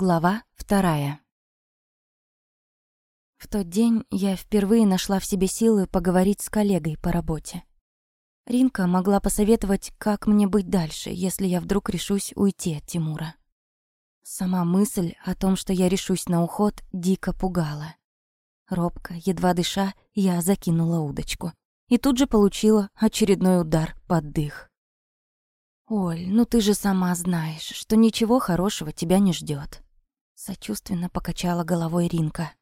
Глава вторая. В тот день я впервые нашла в себе силы поговорить с коллегой по работе. Ринка могла посоветовать, как мне быть дальше, если я вдруг решусь уйти от Тимура. Сама мысль о том, что я решусь на уход, дико пугала. Робко, едва дыша, я закинула удочку. И тут же получила очередной удар под дых. «Оль, ну ты же сама знаешь, что ничего хорошего тебя не ждет. Сочувственно покачала головой Ринка.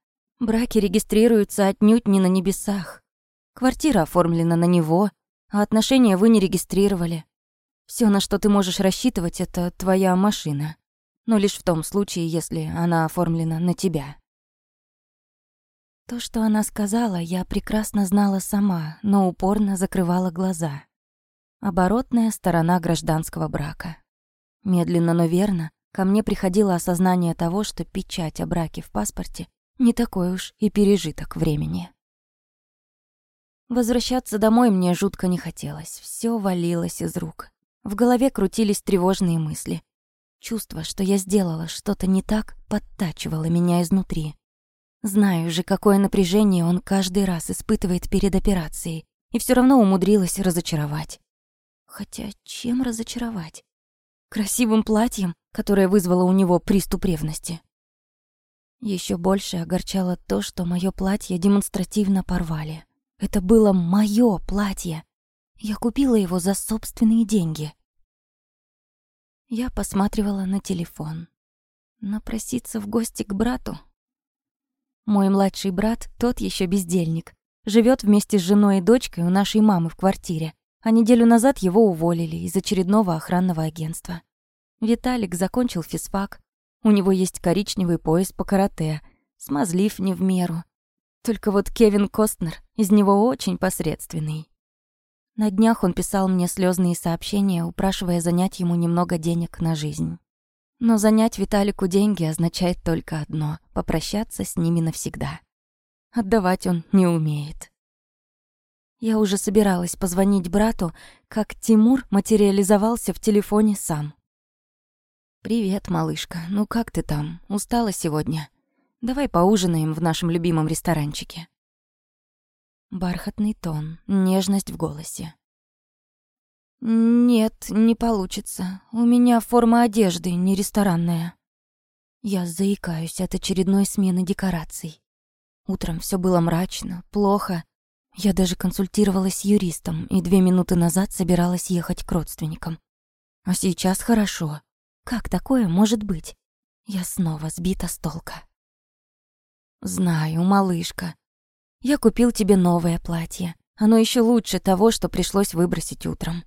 Браки регистрируются отнюдь не на небесах. Квартира оформлена на него, а отношения вы не регистрировали. Все, на что ты можешь рассчитывать, это твоя машина. Но лишь в том случае, если она оформлена на тебя. То, что она сказала, я прекрасно знала сама, но упорно закрывала глаза. Оборотная сторона гражданского брака. Медленно, но верно ко мне приходило осознание того, что печать о браке в паспорте не такой уж и пережиток времени. Возвращаться домой мне жутко не хотелось. Все валилось из рук. В голове крутились тревожные мысли. Чувство, что я сделала что-то не так, подтачивало меня изнутри. Знаю же, какое напряжение он каждый раз испытывает перед операцией, и все равно умудрилась разочаровать. Хотя чем разочаровать? Красивым платьем, которое вызвало у него приступ ревности. Еще больше огорчало то, что мое платье демонстративно порвали. Это было мое платье. Я купила его за собственные деньги. Я посматривала на телефон. Напроситься в гости к брату? Мой младший брат, тот еще бездельник, живет вместе с женой и дочкой у нашей мамы в квартире, а неделю назад его уволили из очередного охранного агентства. Виталик закончил физфак. У него есть коричневый пояс по карате, смазлив не в меру. Только вот Кевин Костнер из него очень посредственный. На днях он писал мне слезные сообщения, упрашивая занять ему немного денег на жизнь. Но занять Виталику деньги означает только одно — попрощаться с ними навсегда. Отдавать он не умеет. Я уже собиралась позвонить брату, как Тимур материализовался в телефоне сам. «Привет, малышка. Ну как ты там? Устала сегодня? Давай поужинаем в нашем любимом ресторанчике». Бархатный тон, нежность в голосе. «Нет, не получится. У меня форма одежды, не ресторанная». Я заикаюсь от очередной смены декораций. Утром все было мрачно, плохо. Я даже консультировалась с юристом и две минуты назад собиралась ехать к родственникам. А сейчас хорошо. Как такое может быть? Я снова сбита с толка. Знаю, малышка. Я купил тебе новое платье. Оно еще лучше того, что пришлось выбросить утром.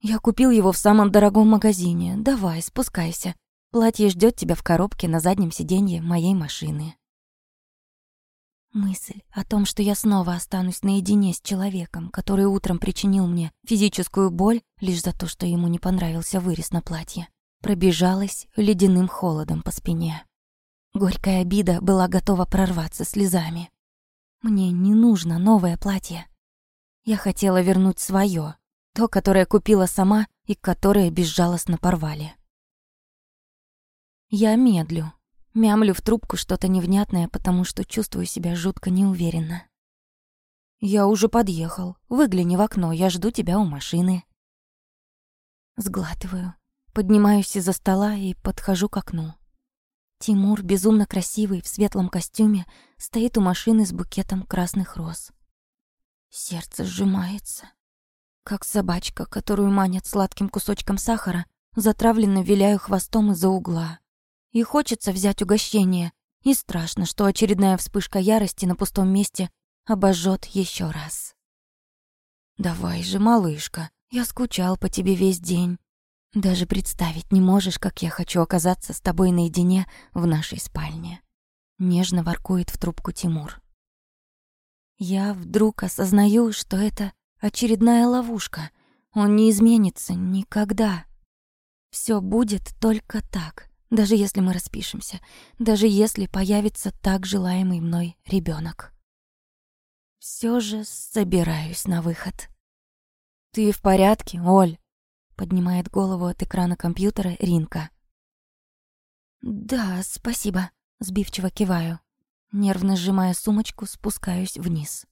Я купил его в самом дорогом магазине. Давай, спускайся. Платье ждет тебя в коробке на заднем сиденье моей машины. Мысль о том, что я снова останусь наедине с человеком, который утром причинил мне физическую боль лишь за то, что ему не понравился вырез на платье, пробежалась ледяным холодом по спине. Горькая обида была готова прорваться слезами. Мне не нужно новое платье. Я хотела вернуть свое, то, которое купила сама и которое безжалостно порвали. Я медлю, мямлю в трубку что-то невнятное, потому что чувствую себя жутко неуверенно. «Я уже подъехал. Выгляни в окно, я жду тебя у машины». Сглатываю, Поднимаюсь из-за стола и подхожу к окну. Тимур, безумно красивый, в светлом костюме, стоит у машины с букетом красных роз. Сердце сжимается. Как собачка, которую манят сладким кусочком сахара, затравленно виляю хвостом из-за угла. И хочется взять угощение, и страшно, что очередная вспышка ярости на пустом месте обожжет еще раз. «Давай же, малышка, я скучал по тебе весь день. Даже представить не можешь, как я хочу оказаться с тобой наедине в нашей спальне. Нежно воркует в трубку Тимур. Я вдруг осознаю, что это очередная ловушка. Он не изменится никогда. Все будет только так, даже если мы распишемся, даже если появится так желаемый мной ребенок. Все же собираюсь на выход. Ты в порядке, Оль? Поднимает голову от экрана компьютера Ринка. «Да, спасибо», — сбивчиво киваю. Нервно сжимая сумочку, спускаюсь вниз.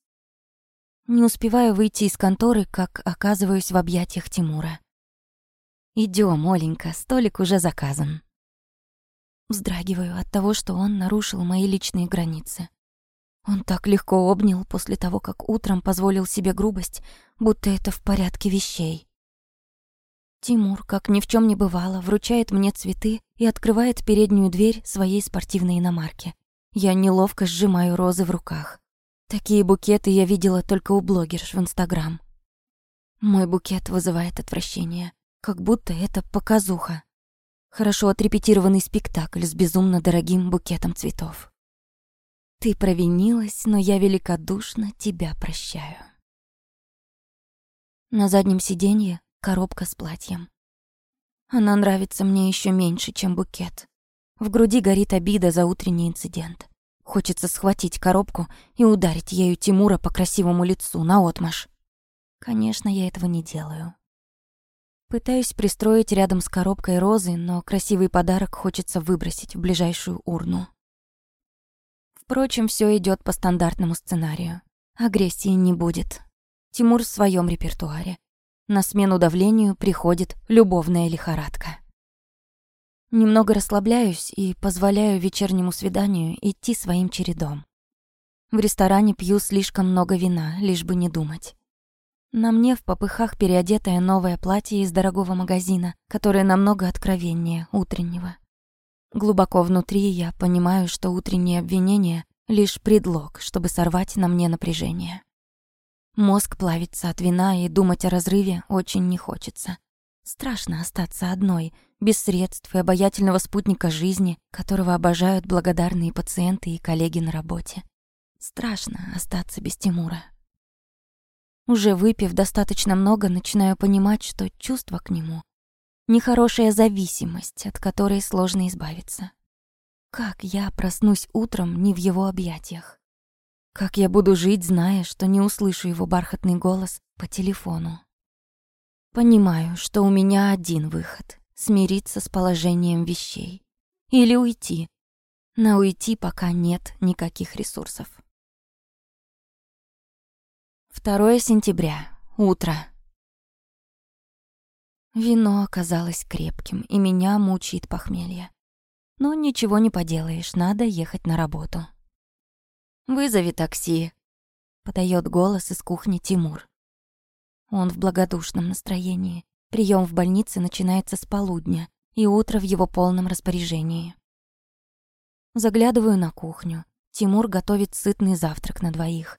Не успеваю выйти из конторы, как оказываюсь в объятиях Тимура. Идём, Оленька, столик уже заказан». Вздрагиваю от того, что он нарушил мои личные границы. Он так легко обнял после того, как утром позволил себе грубость, будто это в порядке вещей. Тимур, как ни в чем не бывало, вручает мне цветы и открывает переднюю дверь своей спортивной иномарки. Я неловко сжимаю розы в руках. Такие букеты я видела только у блогерш в Инстаграм. Мой букет вызывает отвращение, как будто это показуха. Хорошо отрепетированный спектакль с безумно дорогим букетом цветов. Ты провинилась, но я великодушно тебя прощаю. На заднем сиденье коробка с платьем. Она нравится мне еще меньше, чем букет. В груди горит обида за утренний инцидент. Хочется схватить коробку и ударить ею Тимура по красивому лицу наотмашь. Конечно, я этого не делаю. Пытаюсь пристроить рядом с коробкой розы, но красивый подарок хочется выбросить в ближайшую урну. Впрочем, все идет по стандартному сценарию. Агрессии не будет. Тимур в своем репертуаре. На смену давлению приходит любовная лихорадка. Немного расслабляюсь и позволяю вечернему свиданию идти своим чередом. В ресторане пью слишком много вина, лишь бы не думать. На мне в попыхах переодетое новое платье из дорогого магазина, которое намного откровеннее утреннего. Глубоко внутри я понимаю, что утренние обвинения — лишь предлог, чтобы сорвать на мне напряжение. Мозг плавится от вина, и думать о разрыве очень не хочется. Страшно остаться одной, без средств и обаятельного спутника жизни, которого обожают благодарные пациенты и коллеги на работе. Страшно остаться без Тимура. Уже выпив достаточно много, начинаю понимать, что чувство к нему — нехорошая зависимость, от которой сложно избавиться. Как я проснусь утром не в его объятиях? Как я буду жить, зная, что не услышу его бархатный голос по телефону? Понимаю, что у меня один выход — смириться с положением вещей. Или уйти. На уйти пока нет никаких ресурсов. 2 сентября. Утро. Вино оказалось крепким, и меня мучает похмелье. Но ничего не поделаешь, надо ехать на работу. «Вызови такси», — подает голос из кухни Тимур. Он в благодушном настроении. Прием в больнице начинается с полудня, и утро в его полном распоряжении. Заглядываю на кухню. Тимур готовит сытный завтрак на двоих.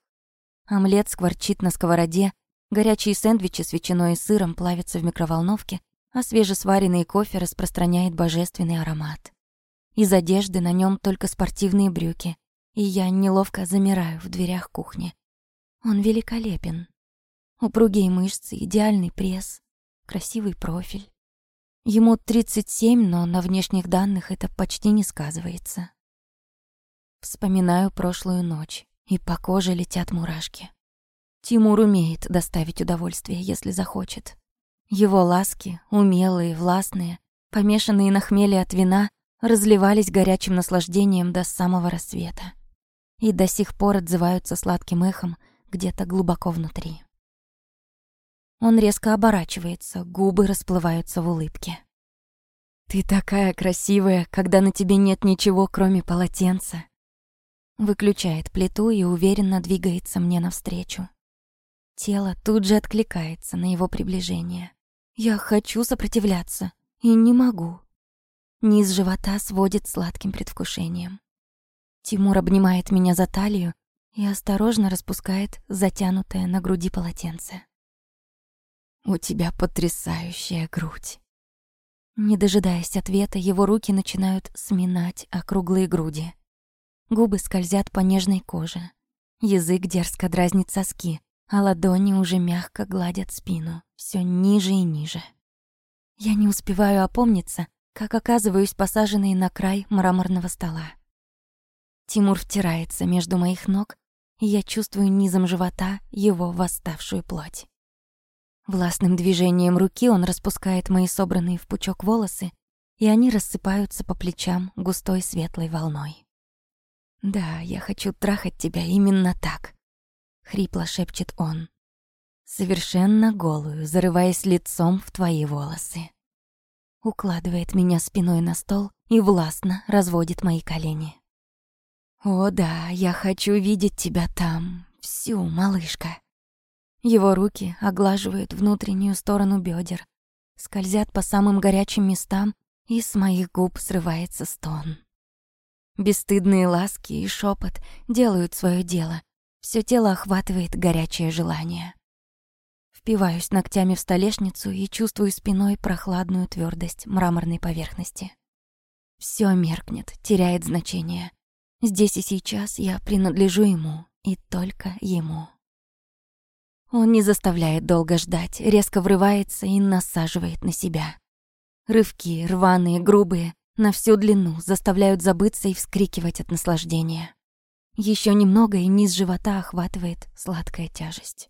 Омлет скворчит на сковороде, горячие сэндвичи с ветчиной и сыром плавятся в микроволновке, а свежесваренный кофе распространяет божественный аромат. Из одежды на нем только спортивные брюки, и я неловко замираю в дверях кухни. Он великолепен. Упругие мышцы, идеальный пресс, красивый профиль. Ему 37, но на внешних данных это почти не сказывается. Вспоминаю прошлую ночь, и по коже летят мурашки. Тимур умеет доставить удовольствие, если захочет. Его ласки, умелые, властные, помешанные на хмеле от вина, разливались горячим наслаждением до самого рассвета и до сих пор отзываются сладким эхом где-то глубоко внутри. Он резко оборачивается, губы расплываются в улыбке. «Ты такая красивая, когда на тебе нет ничего, кроме полотенца». Выключает плиту и уверенно двигается мне навстречу. Тело тут же откликается на его приближение. Я хочу сопротивляться и не могу. Низ живота сводит сладким предвкушением. Тимур обнимает меня за талию и осторожно распускает затянутое на груди полотенце. «У тебя потрясающая грудь». Не дожидаясь ответа, его руки начинают сминать округлые груди. Губы скользят по нежной коже. Язык дерзко дразнит соски, а ладони уже мягко гладят спину, все ниже и ниже. Я не успеваю опомниться, как оказываюсь посаженной на край мраморного стола. Тимур втирается между моих ног, и я чувствую низом живота его восставшую плоть. Властным движением руки он распускает мои собранные в пучок волосы и они рассыпаются по плечам густой светлой волной. «Да, я хочу трахать тебя именно так», — хрипло шепчет он. «Совершенно голую, зарываясь лицом в твои волосы». Укладывает меня спиной на стол и властно разводит мои колени. «О да, я хочу видеть тебя там, всю, малышка». Его руки оглаживают внутреннюю сторону бедер, скользят по самым горячим местам, и с моих губ срывается стон. Бесстыдные ласки и шепот делают свое дело. Все тело охватывает горячее желание. Впиваюсь ногтями в столешницу и чувствую спиной прохладную твердость мраморной поверхности. Все меркнет, теряет значение. Здесь и сейчас я принадлежу ему, и только ему. Он не заставляет долго ждать, резко врывается и насаживает на себя. Рывки, рваные, грубые, на всю длину заставляют забыться и вскрикивать от наслаждения. Еще немного, и низ живота охватывает сладкая тяжесть.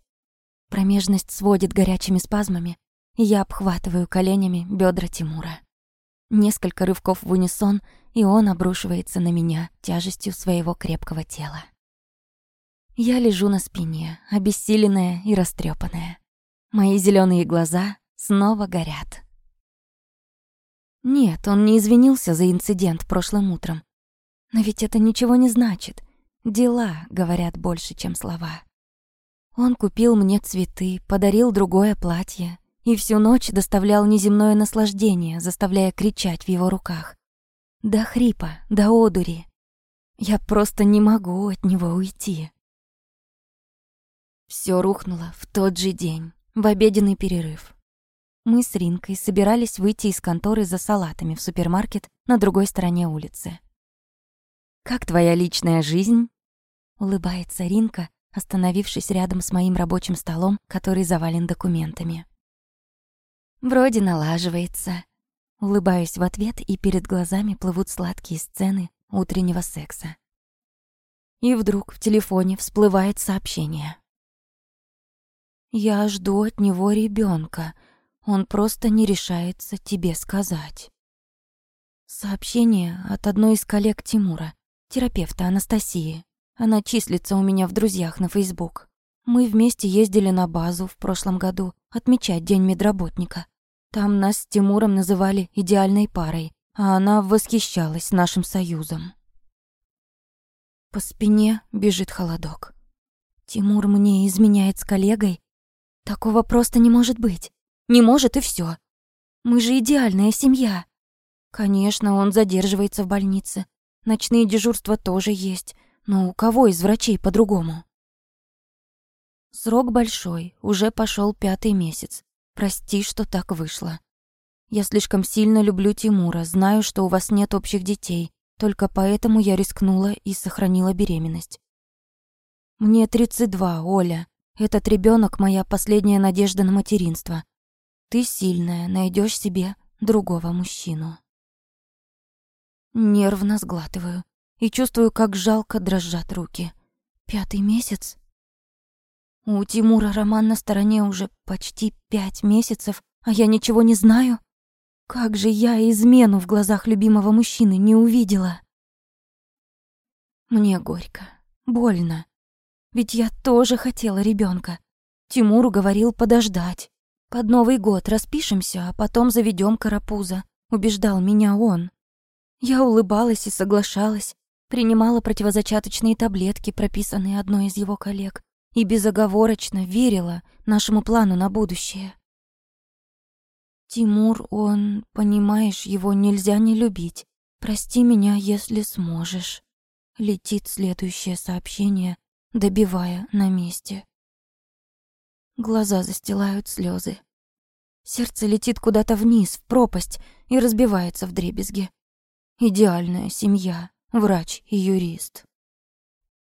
Промежность сводит горячими спазмами, и я обхватываю коленями бедра Тимура. Несколько рывков в унисон, и он обрушивается на меня тяжестью своего крепкого тела. Я лежу на спине, обессиленная и растрепанная. Мои зеленые глаза снова горят. Нет, он не извинился за инцидент прошлым утром. Но ведь это ничего не значит. Дела говорят больше, чем слова. Он купил мне цветы, подарил другое платье и всю ночь доставлял неземное наслаждение, заставляя кричать в его руках. До хрипа, до одури. Я просто не могу от него уйти. Все рухнуло в тот же день, в обеденный перерыв. Мы с Ринкой собирались выйти из конторы за салатами в супермаркет на другой стороне улицы. «Как твоя личная жизнь?» Улыбается Ринка, остановившись рядом с моим рабочим столом, который завален документами. «Вроде налаживается». Улыбаюсь в ответ, и перед глазами плывут сладкие сцены утреннего секса. И вдруг в телефоне всплывает сообщение. Я жду от него ребенка. Он просто не решается тебе сказать. Сообщение от одной из коллег Тимура, терапевта Анастасии. Она числится у меня в друзьях на Facebook. Мы вместе ездили на базу в прошлом году отмечать День медработника. Там нас с Тимуром называли идеальной парой, а она восхищалась нашим союзом. По спине бежит холодок. Тимур мне изменяет с коллегой, Такого просто не может быть. Не может и все. Мы же идеальная семья. Конечно, он задерживается в больнице. Ночные дежурства тоже есть. Но у кого из врачей по-другому? Срок большой, уже пошел пятый месяц. Прости, что так вышло. Я слишком сильно люблю Тимура, знаю, что у вас нет общих детей. Только поэтому я рискнула и сохранила беременность. Мне 32, Оля. Этот ребенок моя последняя надежда на материнство. Ты сильная, найдешь себе другого мужчину. Нервно сглатываю и чувствую, как жалко дрожат руки. Пятый месяц? У Тимура роман на стороне уже почти пять месяцев, а я ничего не знаю. Как же я измену в глазах любимого мужчины не увидела. Мне горько, больно. Ведь я тоже хотела ребенка. Тимуру говорил подождать. Под Новый год распишемся, а потом заведем карапуза. Убеждал меня он. Я улыбалась и соглашалась. Принимала противозачаточные таблетки, прописанные одной из его коллег, и безоговорочно верила нашему плану на будущее. Тимур, он, понимаешь, его нельзя не любить. Прости меня, если сможешь. Летит следующее сообщение добивая на месте. Глаза застилают слезы. Сердце летит куда-то вниз, в пропасть, и разбивается в дребезги. Идеальная семья, врач и юрист.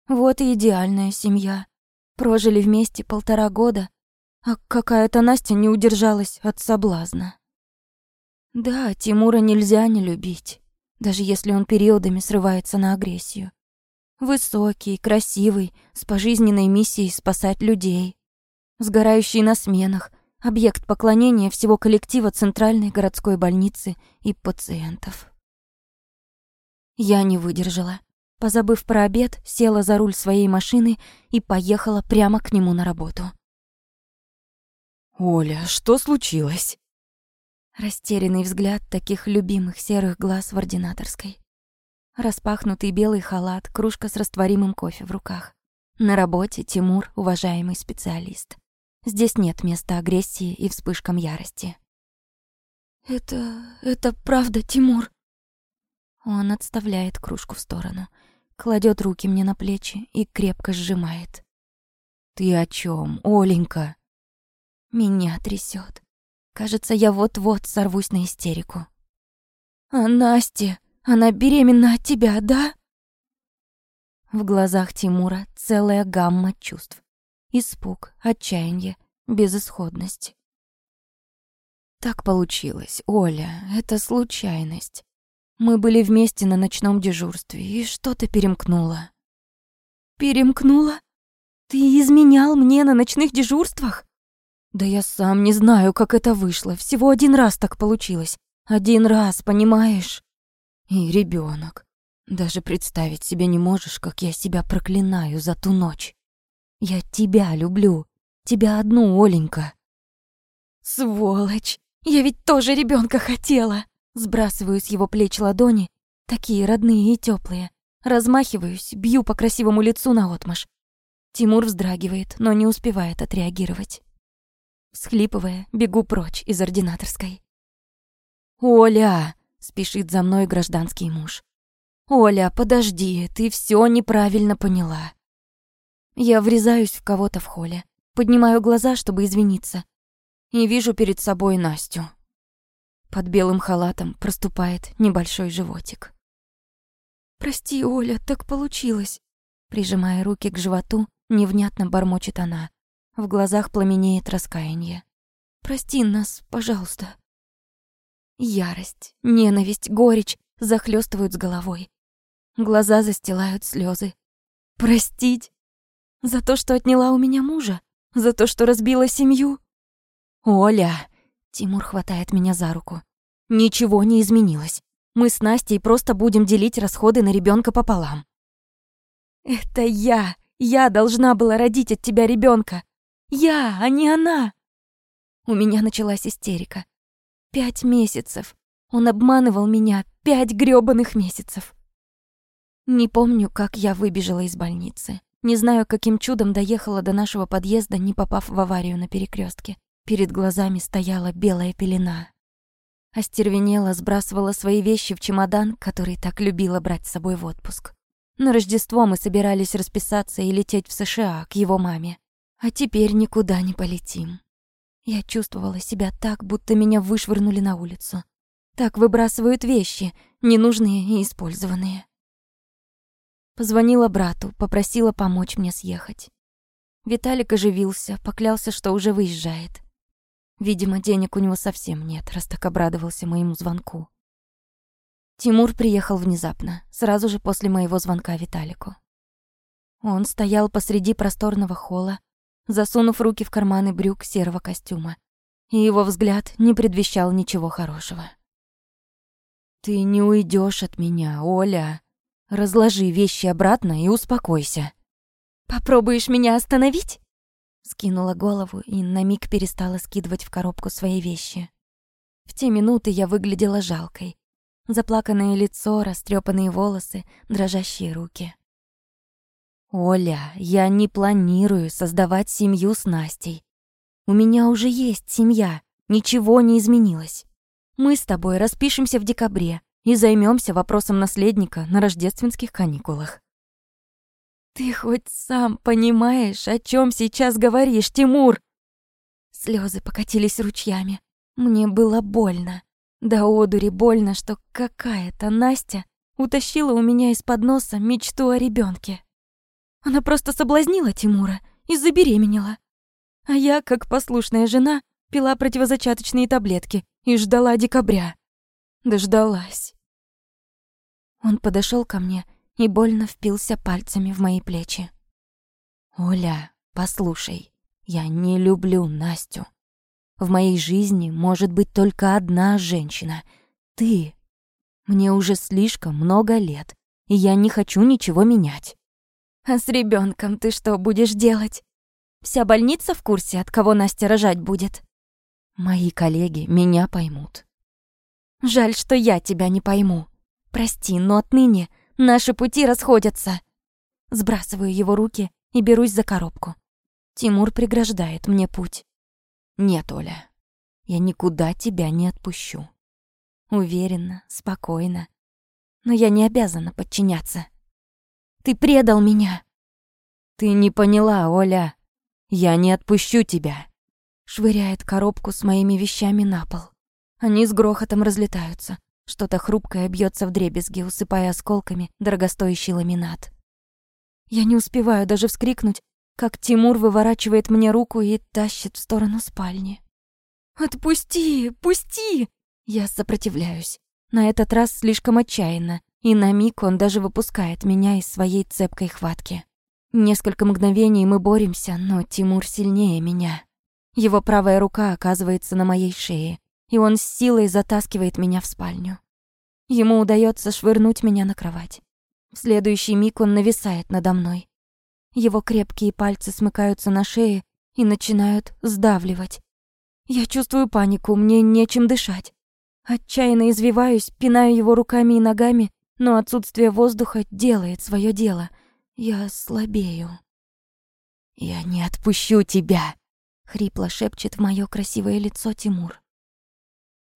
Вот и идеальная семья. Прожили вместе полтора года, а какая-то Настя не удержалась от соблазна. Да, Тимура нельзя не любить, даже если он периодами срывается на агрессию. Высокий, красивый, с пожизненной миссией спасать людей. Сгорающий на сменах, Объект поклонения всего коллектива Центральной городской больницы и пациентов. Я не выдержала. Позабыв про обед, села за руль своей машины и поехала прямо к нему на работу. «Оля, что случилось?» Растерянный взгляд таких любимых серых глаз в ординаторской. Распахнутый белый халат, кружка с растворимым кофе в руках. На работе Тимур — уважаемый специалист. Здесь нет места агрессии и вспышкам ярости. «Это... это правда, Тимур?» Он отставляет кружку в сторону, кладет руки мне на плечи и крепко сжимает. «Ты о чем, Оленька?» Меня трясет. Кажется, я вот-вот сорвусь на истерику. «А Настя, она беременна от тебя, да?» В глазах Тимура целая гамма чувств. Испуг, отчаяние, безысходность. Так получилось, Оля, это случайность. Мы были вместе на ночном дежурстве, и что-то перемкнуло. Перемкнуло? Ты изменял мне на ночных дежурствах? Да я сам не знаю, как это вышло. Всего один раз так получилось. Один раз, понимаешь? И ребенок. Даже представить себе не можешь, как я себя проклинаю за ту ночь. Я тебя люблю. Тебя одну, Оленька. Сволочь. Я ведь тоже ребенка хотела. Сбрасываю с его плеч ладони, такие родные и теплые. Размахиваюсь, бью по красивому лицу наотмашь. Тимур вздрагивает, но не успевает отреагировать. Всхлипывая, бегу прочь из ординаторской. «Оля!» — спешит за мной гражданский муж. «Оля, подожди, ты все неправильно поняла». Я врезаюсь в кого-то в холле, поднимаю глаза, чтобы извиниться, и вижу перед собой Настю. Под белым халатом проступает небольшой животик. «Прости, Оля, так получилось», прижимая руки к животу, невнятно бормочет она. В глазах пламенеет раскаяние. «Прости нас, пожалуйста». Ярость, ненависть, горечь захлестывают с головой. Глаза застилают слезы. «Простить? За то, что отняла у меня мужа? За то, что разбила семью?» «Оля!» Тимур хватает меня за руку. «Ничего не изменилось. Мы с Настей просто будем делить расходы на ребенка пополам». «Это я! Я должна была родить от тебя ребенка. Я, а не она. У меня началась истерика. Пять месяцев. Он обманывал меня пять грёбаных месяцев. Не помню, как я выбежала из больницы. Не знаю, каким чудом доехала до нашего подъезда, не попав в аварию на перекрестке. Перед глазами стояла белая пелена. Остервенела, сбрасывала свои вещи в чемодан, который так любила брать с собой в отпуск. На Рождество мы собирались расписаться и лететь в США к его маме. А теперь никуда не полетим. Я чувствовала себя так, будто меня вышвырнули на улицу. Так выбрасывают вещи, ненужные и использованные. Позвонила брату, попросила помочь мне съехать. Виталик оживился, поклялся, что уже выезжает. Видимо, денег у него совсем нет, раз так обрадовался моему звонку. Тимур приехал внезапно, сразу же после моего звонка Виталику. Он стоял посреди просторного холла, засунув руки в карманы брюк серого костюма. И его взгляд не предвещал ничего хорошего. «Ты не уйдешь от меня, Оля. Разложи вещи обратно и успокойся». «Попробуешь меня остановить?» Скинула голову и на миг перестала скидывать в коробку свои вещи. В те минуты я выглядела жалкой. Заплаканное лицо, растрепанные волосы, дрожащие руки. «Оля, я не планирую создавать семью с Настей. У меня уже есть семья, ничего не изменилось. Мы с тобой распишемся в декабре и займемся вопросом наследника на рождественских каникулах». «Ты хоть сам понимаешь, о чем сейчас говоришь, Тимур?» Слезы покатились ручьями. Мне было больно. Да одури больно, что какая-то Настя утащила у меня из-под носа мечту о ребенке. Она просто соблазнила Тимура и забеременела. А я, как послушная жена, пила противозачаточные таблетки и ждала декабря. Дождалась. Он подошел ко мне и больно впился пальцами в мои плечи. «Оля, послушай, я не люблю Настю. В моей жизни может быть только одна женщина — ты. Мне уже слишком много лет, и я не хочу ничего менять. А с ребенком ты что будешь делать? Вся больница в курсе, от кого Настя рожать будет? Мои коллеги меня поймут. Жаль, что я тебя не пойму. Прости, но отныне наши пути расходятся. Сбрасываю его руки и берусь за коробку. Тимур преграждает мне путь. Нет, Оля, я никуда тебя не отпущу. Уверенно, спокойно. Но я не обязана подчиняться. Ты предал меня. Ты не поняла, Оля. Я не отпущу тебя. Швыряет коробку с моими вещами на пол. Они с грохотом разлетаются. Что-то хрупкое бьется в дребезги, усыпая осколками дорогостоящий ламинат. Я не успеваю даже вскрикнуть, как Тимур выворачивает мне руку и тащит в сторону спальни. «Отпусти! Пусти!» Я сопротивляюсь. На этот раз слишком отчаянно, и на миг он даже выпускает меня из своей цепкой хватки. Несколько мгновений мы боремся, но Тимур сильнее меня. Его правая рука оказывается на моей шее, и он с силой затаскивает меня в спальню. Ему удается швырнуть меня на кровать. В следующий миг он нависает надо мной. Его крепкие пальцы смыкаются на шее и начинают сдавливать. Я чувствую панику, мне нечем дышать. Отчаянно извиваюсь, пинаю его руками и ногами, но отсутствие воздуха делает свое дело. Я слабею. «Я не отпущу тебя!» — хрипло шепчет в моё красивое лицо Тимур.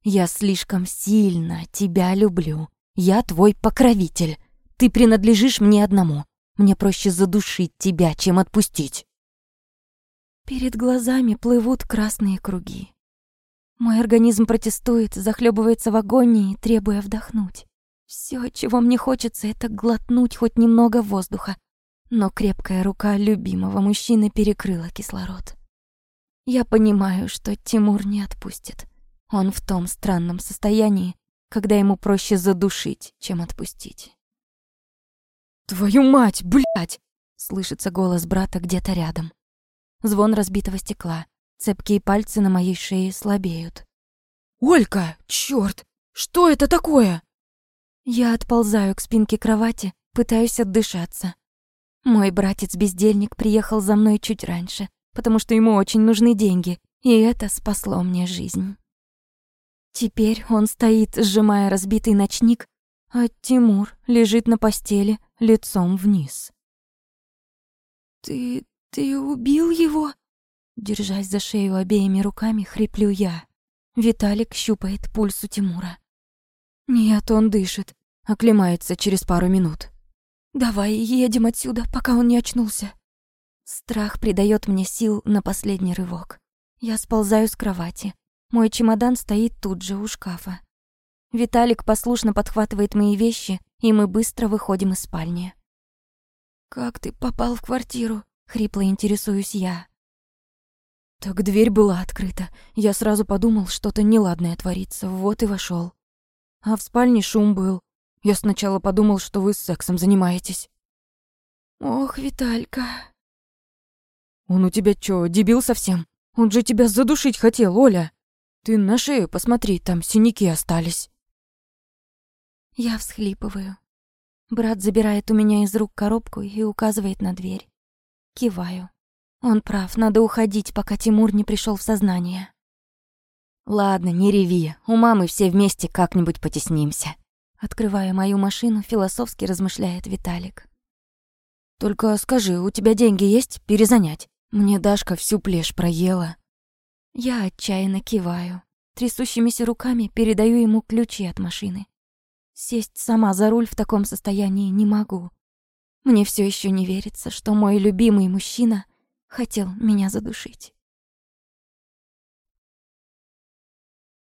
«Я слишком сильно тебя люблю. Я твой покровитель. Ты принадлежишь мне одному. Мне проще задушить тебя, чем отпустить». Перед глазами плывут красные круги. Мой организм протестует, захлебывается в агонии, требуя вдохнуть. Все, чего мне хочется, это глотнуть хоть немного воздуха. Но крепкая рука любимого мужчины перекрыла кислород. Я понимаю, что Тимур не отпустит. Он в том странном состоянии, когда ему проще задушить, чем отпустить. «Твою мать, блядь!» — слышится голос брата где-то рядом. Звон разбитого стекла. Цепкие пальцы на моей шее слабеют. «Олька! Чёрт! Что это такое?» Я отползаю к спинке кровати, пытаюсь отдышаться. Мой братец-бездельник приехал за мной чуть раньше, потому что ему очень нужны деньги, и это спасло мне жизнь. Теперь он стоит, сжимая разбитый ночник, а Тимур лежит на постели лицом вниз. «Ты... ты убил его?» Держась за шею обеими руками, хриплю я. Виталик щупает пульс у Тимура. Нет, он дышит, оклемается через пару минут. «Давай едем отсюда, пока он не очнулся». Страх придает мне сил на последний рывок. Я сползаю с кровати. Мой чемодан стоит тут же у шкафа. Виталик послушно подхватывает мои вещи, и мы быстро выходим из спальни. «Как ты попал в квартиру?» — хрипло интересуюсь я. Так дверь была открыта. Я сразу подумал, что-то неладное творится, вот и вошел. А в спальне шум был. Я сначала подумал, что вы сексом занимаетесь. Ох, Виталька. Он у тебя чё, дебил совсем? Он же тебя задушить хотел, Оля. Ты на шею посмотри, там синяки остались. Я всхлипываю. Брат забирает у меня из рук коробку и указывает на дверь. Киваю. Он прав, надо уходить, пока Тимур не пришел в сознание. Ладно, не реви, у мамы все вместе как-нибудь потеснимся. Открывая мою машину, философски размышляет Виталик. Только скажи, у тебя деньги есть перезанять? Мне Дашка всю плешь проела. Я отчаянно киваю. Трясущимися руками передаю ему ключи от машины. Сесть сама за руль в таком состоянии не могу. Мне все еще не верится, что мой любимый мужчина хотел меня задушить.